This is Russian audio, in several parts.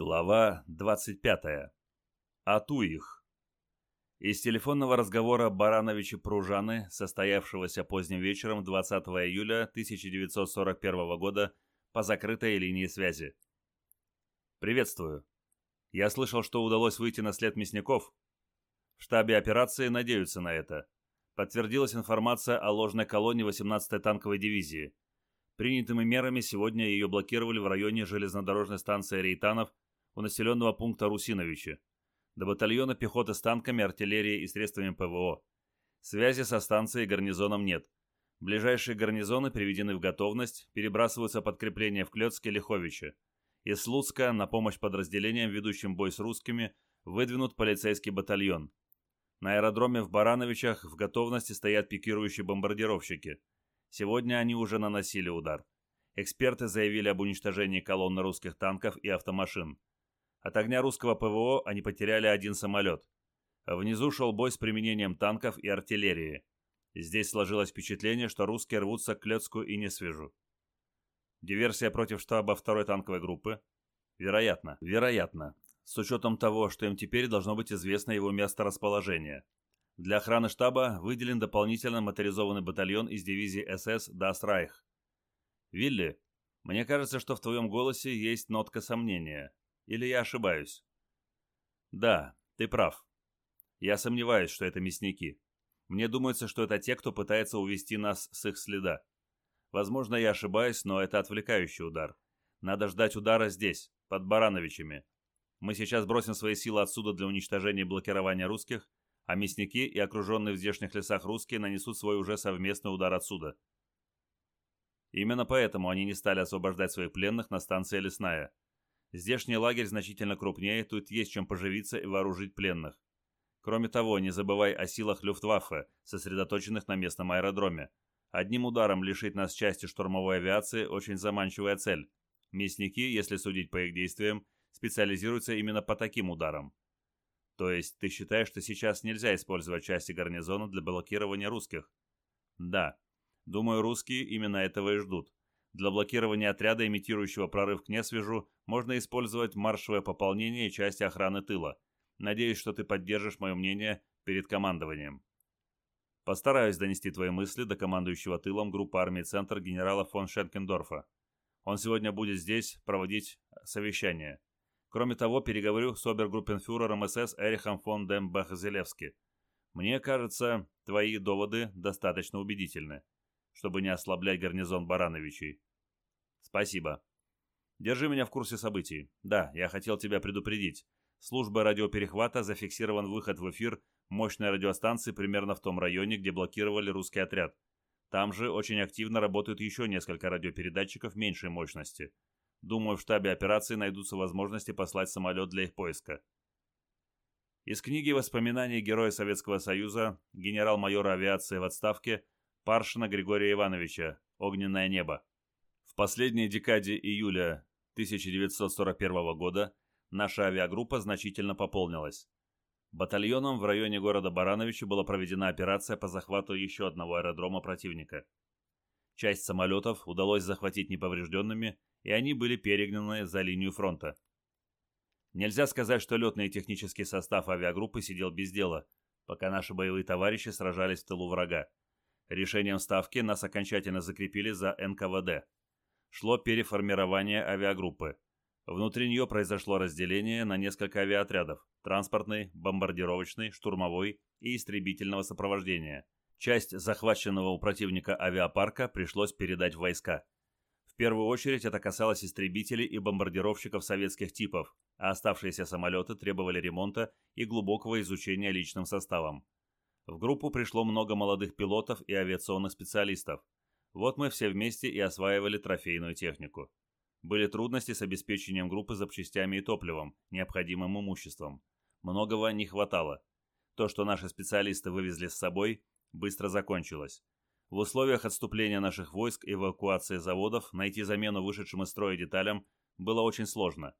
Глава 25. Ату их. Из телефонного разговора Барановича Пружаны, состоявшегося поздним вечером 20 июля 1941 года по закрытой линии связи. Приветствую. Я слышал, что удалось выйти на след мясников. В штабе операции надеются на это. Подтвердилась информация о ложной колонне 18-й танковой дивизии. Принятыми мерами сегодня ее блокировали в районе железнодорожной станции Рейтанов у населенного пункта Русиновичи. До батальона пехоты с танками, артиллерией и средствами ПВО. Связи со станцией и гарнизоном нет. Ближайшие гарнизоны приведены в готовность, перебрасываются подкрепления в Клёцке, Лиховиче. Из Слуцка на помощь подразделениям, ведущим бой с русскими, выдвинут полицейский батальон. На аэродроме в Барановичах в готовности стоят пикирующие бомбардировщики. Сегодня они уже наносили удар. Эксперты заявили об уничтожении колонны русских танков и автомашин. От огня русского ПВО они потеряли один самолет. Внизу шел бой с применением танков и артиллерии. Здесь сложилось впечатление, что русские рвутся к Клёцку и Несвежу. Диверсия против штаба второй танковой группы? Вероятно. Вероятно. С учетом того, что им теперь должно быть известно его месторасположение. Для охраны штаба выделен дополнительно моторизованный батальон из дивизии СС «Das Reich». Вилли, мне кажется, что в твоем голосе есть нотка сомнения. Или я ошибаюсь? Да, ты прав. Я сомневаюсь, что это мясники. Мне думается, что это те, кто пытается увести нас с их следа. Возможно, я ошибаюсь, но это отвлекающий удар. Надо ждать удара здесь, под Барановичами. Мы сейчас бросим свои силы отсюда для уничтожения и блокирования русских, а мясники и окруженные в здешних лесах русские нанесут свой уже совместный удар отсюда. Именно поэтому они не стали освобождать своих пленных на станции Лесная. Здешний лагерь значительно крупнее, тут есть чем поживиться и вооружить пленных. Кроме того, не забывай о силах Люфтваффе, сосредоточенных на местном аэродроме. Одним ударом лишить нас части штурмовой авиации – очень заманчивая цель. Мясники, если судить по их действиям, специализируются именно по таким ударам. То есть ты считаешь, что сейчас нельзя использовать части гарнизона для блокирования русских? Да. Думаю, русские именно этого и ждут. Для блокирования отряда, имитирующего прорыв к Несвежу, можно использовать маршевое пополнение и части охраны тыла. Надеюсь, что ты поддержишь мое мнение перед командованием. Постараюсь донести твои мысли до командующего тылом группы армии «Центр» генерала фон Шенкендорфа. Он сегодня будет здесь проводить совещание. Кроме того, переговорю с обергруппенфюрером СС Эрихом фон дем Бахзелевски. Мне кажется, твои доводы достаточно убедительны, чтобы не ослаблять гарнизон Барановичей. Спасибо. Держи меня в курсе событий. Да, я хотел тебя предупредить. Служба радиоперехвата зафиксирован выход в эфир мощной радиостанции примерно в том районе, где блокировали русский отряд. Там же очень активно работают еще несколько радиопередатчиков меньшей мощности. Думаю, в штабе операции найдутся возможности послать самолет для их поиска. Из книги воспоминаний Героя Советского Союза, генерал-майора авиации в отставке Паршина Григория Ивановича «Огненное небо». В последней декаде июля 1941 года наша авиагруппа значительно пополнилась. Батальоном в районе города Барановича была проведена операция по захвату еще одного аэродрома противника. Часть самолетов удалось захватить неповрежденными и они были перегнаны за линию фронта. Нельзя сказать, что летный и технический состав авиагруппы сидел без дела, пока наши боевые товарищи сражались в тылу врага. Решением Ставки нас окончательно закрепили за НКВД. Шло переформирование авиагруппы. Внутри нее произошло разделение на несколько авиаотрядов – транспортный, бомбардировочный, штурмовой и истребительного сопровождения. Часть захваченного у противника авиапарка пришлось передать в войска – первую очередь это касалось истребителей и бомбардировщиков советских типов, а оставшиеся самолеты требовали ремонта и глубокого изучения личным составом. В группу пришло много молодых пилотов и авиационных специалистов. Вот мы все вместе и осваивали трофейную технику. Были трудности с обеспечением группы запчастями и топливом, необходимым имуществом. Многого не хватало. То, что наши специалисты вывезли с собой, быстро закончилось. В условиях отступления наших войск и эвакуации заводов найти замену вышедшим из строя деталям было очень сложно.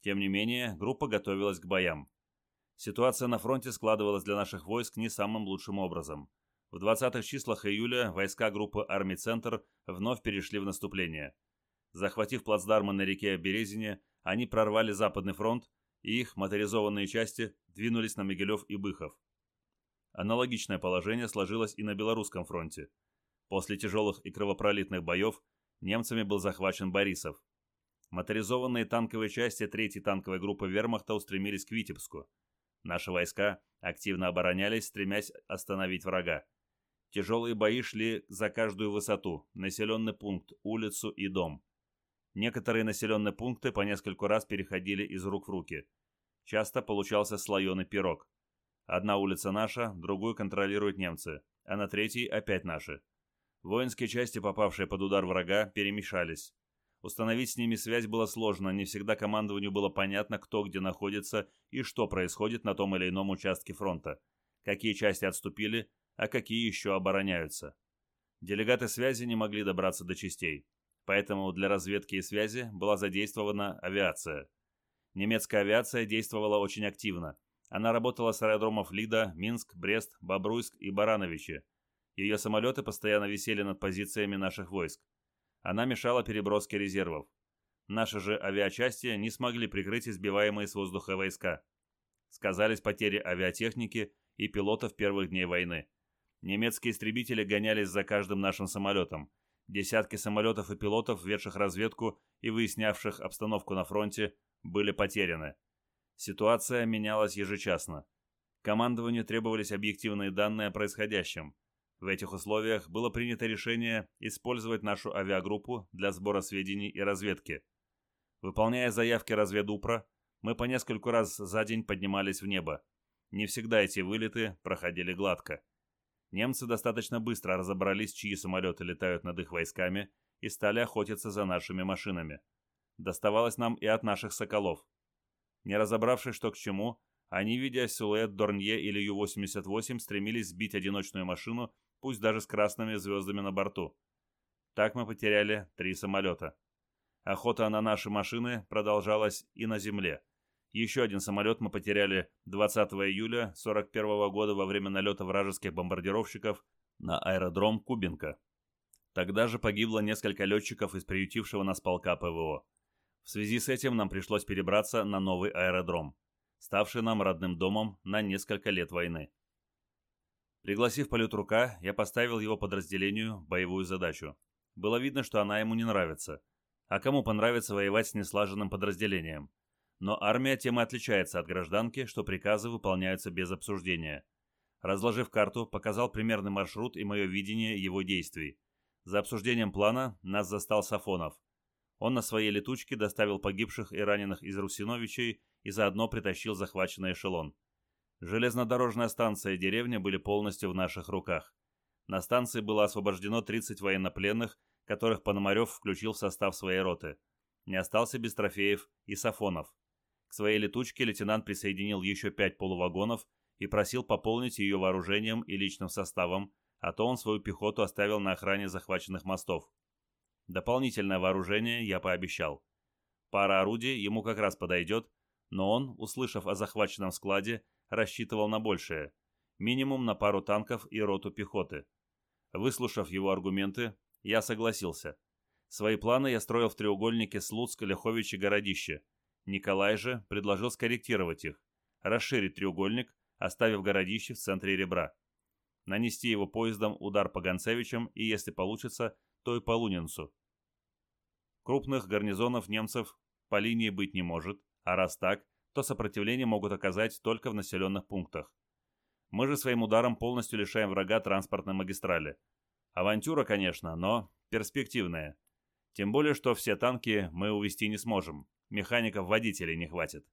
Тем не менее, группа готовилась к боям. Ситуация на фронте складывалась для наших войск не самым лучшим образом. В 20-х числах июля войска группы армий «Центр» вновь перешли в наступление. Захватив плацдармы на реке Березине, они прорвали Западный фронт, и их моторизованные части двинулись на Могилев и Быхов. Аналогичное положение сложилось и на Белорусском фронте. После тяжелых и кровопролитных боев немцами был захвачен Борисов. Моторизованные танковые части 3-й танковой группы вермахта устремились к Витебску. Наши войска активно оборонялись, стремясь остановить врага. Тяжелые бои шли за каждую высоту, населенный пункт, улицу и дом. Некоторые населенные пункты по нескольку раз переходили из рук в руки. Часто получался слоеный пирог. Одна улица наша, другую контролируют немцы, а на третьей опять наши. Воинские части, попавшие под удар врага, перемешались. Установить с ними связь было сложно, не всегда командованию было понятно, кто где находится и что происходит на том или ином участке фронта, какие части отступили, а какие еще обороняются. Делегаты связи не могли добраться до частей, поэтому для разведки и связи была задействована авиация. Немецкая авиация действовала очень активно. Она работала с аэродромов Лида, Минск, Брест, Бобруйск и Барановичи. Ее самолеты постоянно висели над позициями наших войск. Она мешала переброске резервов. Наши же авиачасти не смогли прикрыть избиваемые с воздуха войска. Сказались потери авиатехники и пилотов первых дней войны. Немецкие истребители гонялись за каждым нашим самолетом. Десятки самолетов и пилотов, ведших разведку и выяснявших обстановку на фронте, были потеряны. Ситуация менялась ежечасно. Командованию требовались объективные данные о происходящем. В этих условиях было принято решение использовать нашу авиагруппу для сбора сведений и разведки. Выполняя заявки разведупра, мы по нескольку раз за день поднимались в небо. Не всегда эти вылеты проходили гладко. Немцы достаточно быстро разобрались, чьи самолеты летают над их войсками, и стали охотиться за нашими машинами. Доставалось нам и от наших «Соколов». Не разобравшись, что к чему, они, видя силуэт Дорнье или Ю-88, стремились сбить одиночную машину, пусть даже с красными звездами на борту. Так мы потеряли три самолета. Охота на наши машины продолжалась и на земле. Еще один самолет мы потеряли 20 июля 1941 года во время налета вражеских бомбардировщиков на аэродром Кубинка. Тогда же погибло несколько летчиков из приютившего нас полка ПВО. В связи с этим нам пришлось перебраться на новый аэродром, ставший нам родным домом на несколько лет войны. Пригласив политрука, я поставил его подразделению боевую задачу. Было видно, что она ему не нравится. А кому понравится воевать с неслаженным подразделением? Но армия тем и отличается от гражданки, что приказы выполняются без обсуждения. Разложив карту, показал примерный маршрут и мое видение его действий. За обсуждением плана нас застал Сафонов. Он на своей летучке доставил погибших и раненых из Русиновичей и заодно притащил захваченный эшелон. Железнодорожная станция и деревня были полностью в наших руках. На станции было освобождено 30 военнопленных, которых Пономарев включил в состав своей роты. Не остался без трофеев и Сафонов. К своей летучке лейтенант присоединил еще пять полувагонов и просил пополнить ее вооружением и личным составом, а то он свою пехоту оставил на охране захваченных мостов. Дополнительное вооружение я пообещал. Пара орудий ему как раз подойдет, но он, услышав о захваченном складе, рассчитывал на большее. Минимум на пару танков и роту пехоты. Выслушав его аргументы, я согласился. Свои планы я строил в треугольнике Слуцк, Ляхович и Городище. Николай же предложил скорректировать их, расширить треугольник, оставив городище в центре ребра. Нанести его поездом удар по Гонцевичам и, если получится, то и по Лунинцу. Крупных гарнизонов немцев по линии быть не может, а раз так, то сопротивление могут оказать только в населенных пунктах. Мы же своим ударом полностью лишаем врага транспортной магистрали. Авантюра, конечно, но перспективная. Тем более, что все танки мы увести не сможем механиков-водителей не хватит.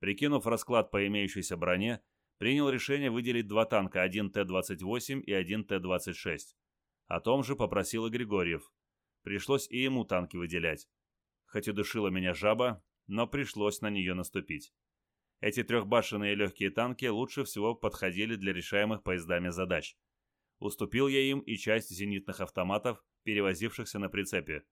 Прикинув расклад по имеющейся броне, принял решение выделить два танка, один Т-28 и один Т-26. О том же попросил и Григорьев. Пришлось и ему танки выделять. Хоть и душила меня жаба, но пришлось на нее наступить. Эти трехбашенные легкие танки лучше всего подходили для решаемых поездами задач. Уступил я им и часть зенитных автоматов, перевозившихся на прицепе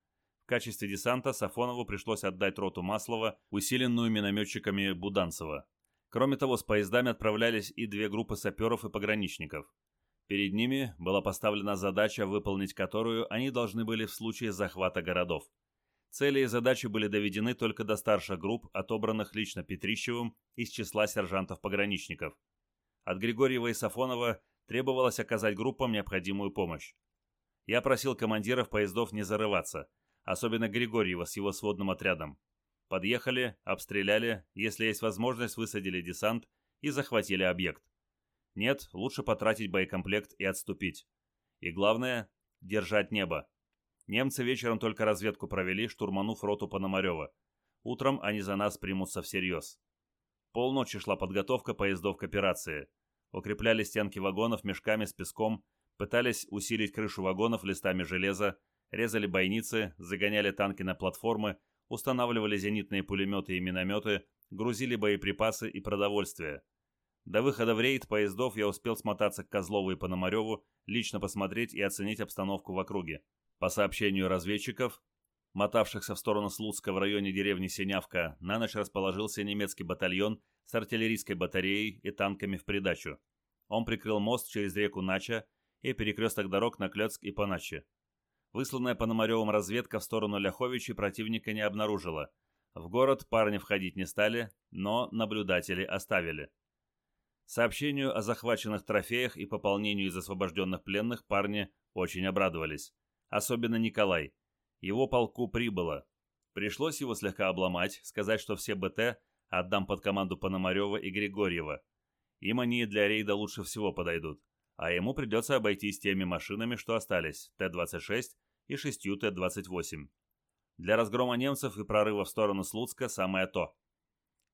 качестве десанта Сафонову пришлось отдать роту Маслова, усиленную минометчиками Буданцева. Кроме того, с поездами отправлялись и две группы саперов и пограничников. Перед ними была поставлена задача, выполнить которую они должны были в случае захвата городов. Цели и задачи были доведены только до старших групп, отобранных лично Петрищевым из числа сержантов-пограничников. От Григорьева и Сафонова требовалось оказать группам необходимую помощь. Я просил командиров поездов не зарываться, особенно Григорьева с его сводным отрядом. Подъехали, обстреляли, если есть возможность, высадили десант и захватили объект. Нет, лучше потратить боекомплект и отступить. И главное – держать небо. Немцы вечером только разведку провели, штурманув роту Пономарева. Утром они за нас примутся всерьез. Полночи шла подготовка поездов к операции. Укрепляли стенки вагонов мешками с песком, пытались усилить крышу вагонов листами железа, резали бойницы, загоняли танки на платформы, устанавливали зенитные пулеметы и минометы, грузили боеприпасы и продовольствие. До выхода в рейд поездов я успел смотаться к Козлову и Пономареву, лично посмотреть и оценить обстановку в округе. По сообщению разведчиков, мотавшихся в сторону Слуцка в районе деревни Синявка, на ночь расположился немецкий батальон с артиллерийской батареей и танками в придачу. Он прикрыл мост через реку Нача и перекресток дорог на Клёцк и Паначе. Высланная Пономаревым разведка в сторону Ляховичи противника не обнаружила. В город парни входить не стали, но наблюдатели оставили. Сообщению о захваченных трофеях и пополнению из освобожденных пленных парни очень обрадовались особенно Николай. Его полку прибыло. Пришлось его слегка обломать, сказать, что все БТ отдам под команду Пономарева и Григорьева. Им они для рейда лучше всего подойдут, а ему придется обойтись теми машинами, что остались, Т-26 и шестью Т-28. Для разгрома немцев и прорыва в сторону Слуцка самое то.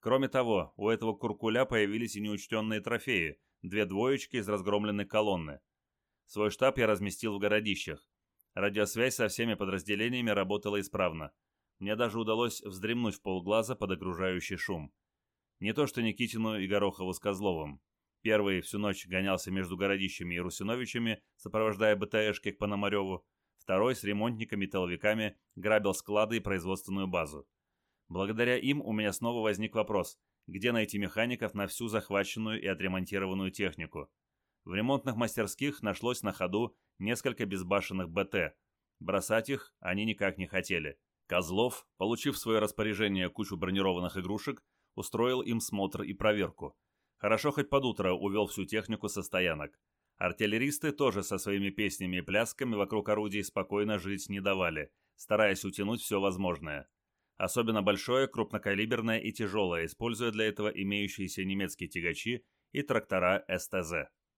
Кроме того, у этого куркуля появились и неучтенные трофеи, две двоечки из разгромленной колонны. Свой штаб я разместил в городищах. Радиосвязь со всеми подразделениями работала исправно. Мне даже удалось вздремнуть в полглаза под окружающий шум. Не то что Никитину и Горохову с Козловым. Первый всю ночь гонялся между Городищами и Русиновичами, сопровождая БТшки к Пономареву. Второй с ремонтниками и толовиками грабил склады и производственную базу. Благодаря им у меня снова возник вопрос, где найти механиков на всю захваченную и отремонтированную технику. В ремонтных мастерских нашлось на ходу несколько безбашенных БТ. Бросать их они никак не хотели. Козлов, получив в свое распоряжение кучу бронированных игрушек, устроил им смотр и проверку. Хорошо хоть под утро увел всю технику со стоянок. Артиллеристы тоже со своими песнями и плясками вокруг орудий спокойно жить не давали, стараясь утянуть все возможное. Особенно большое, крупнокалиберное и тяжелое, используя для этого имеющиеся немецкие тягачи и трактора СТЗ.